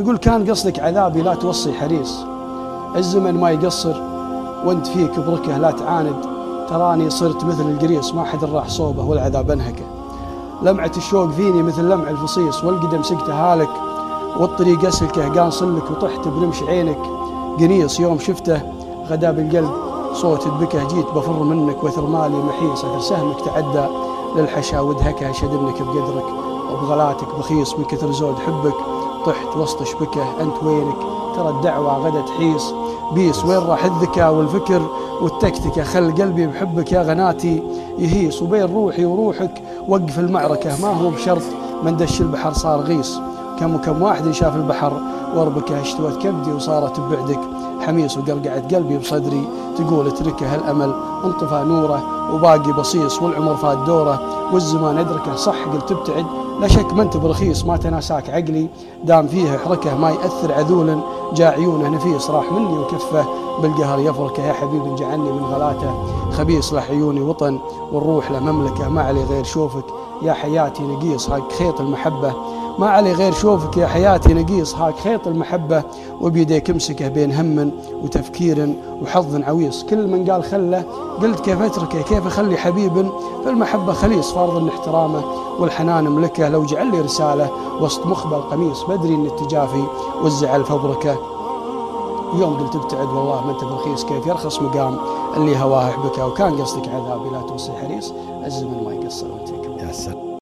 يقول كان قصدك عذابي لا توصي حريص. الزمن ما يقصر وانت فيك بركه لا تعاند. تراني صرت مثل القريص ما حد راح صوبه والعذاب انهكه. لمعة الشوق فيني مثل لمع الفصيص والقدم سقته هالك. والطريق أسلكه قان صلك وطحت برمش عينك. قنيص يوم شفته غدا بالقلب. صوت البكه جيت بفر منك وثر مالي محيص. أثر سهمك تعدى للحشا ودهكه شدنك بقدرك. وبغلاتك بخيص من كثر زود حبك. طحت وسط شبكة أنت وينك؟ ترى الدعوة غدا تحيص بيس وين راح الذكاء والفكر والتكتكه خل قلبي بحبك يا غناتي؟ يهيص وبين روحي وروحك وقف المعركة. ما هو بشرط من دش البحر صار غيص. كم وكم واحد شاف البحر واربكه اشتوت كبدي وصارت ببعدك. حميص وقرقعت قلبي بصدري تقول اتركه الامل انطفى نوره وباقي بصيص والعمر فات دوره. والزمان ادركه صح قلت ابتعد. لا شك ما انت برخيص ما تناساك عقلي. دام فيه حركه ما يأثر عذول جاء عيونه نفيس راح مني وكفه. بالقهر يفركه يا حبيبي جعلني من غلاته. خبيص له عيوني وطن والروح له مملكة. ما علي غير شوفك يا حياتي نقيص هاك خيط المحبة. ما علي غير شوفك يا حياتي نقيص هاك خيط المحبة وبيديك امسكه بين هم وتفكير وحظ عويص. كل من قال خله قلت كيف اتركه؟ كيف اخلي حبيب؟ في المحبة خليص فرض احترامه والحنان ملكه. لو جعل لي رسالة وسط مخبل قميص بدري إن التجافي والزعل فبركه يوم قلت ابتعد والله ما أنت برخيص كيف يرخص مقام اللي هواه يحبكه؟ وكان قصدك عذابي لا توصي حريص. الزمن ما يقصر وانت يا سلام.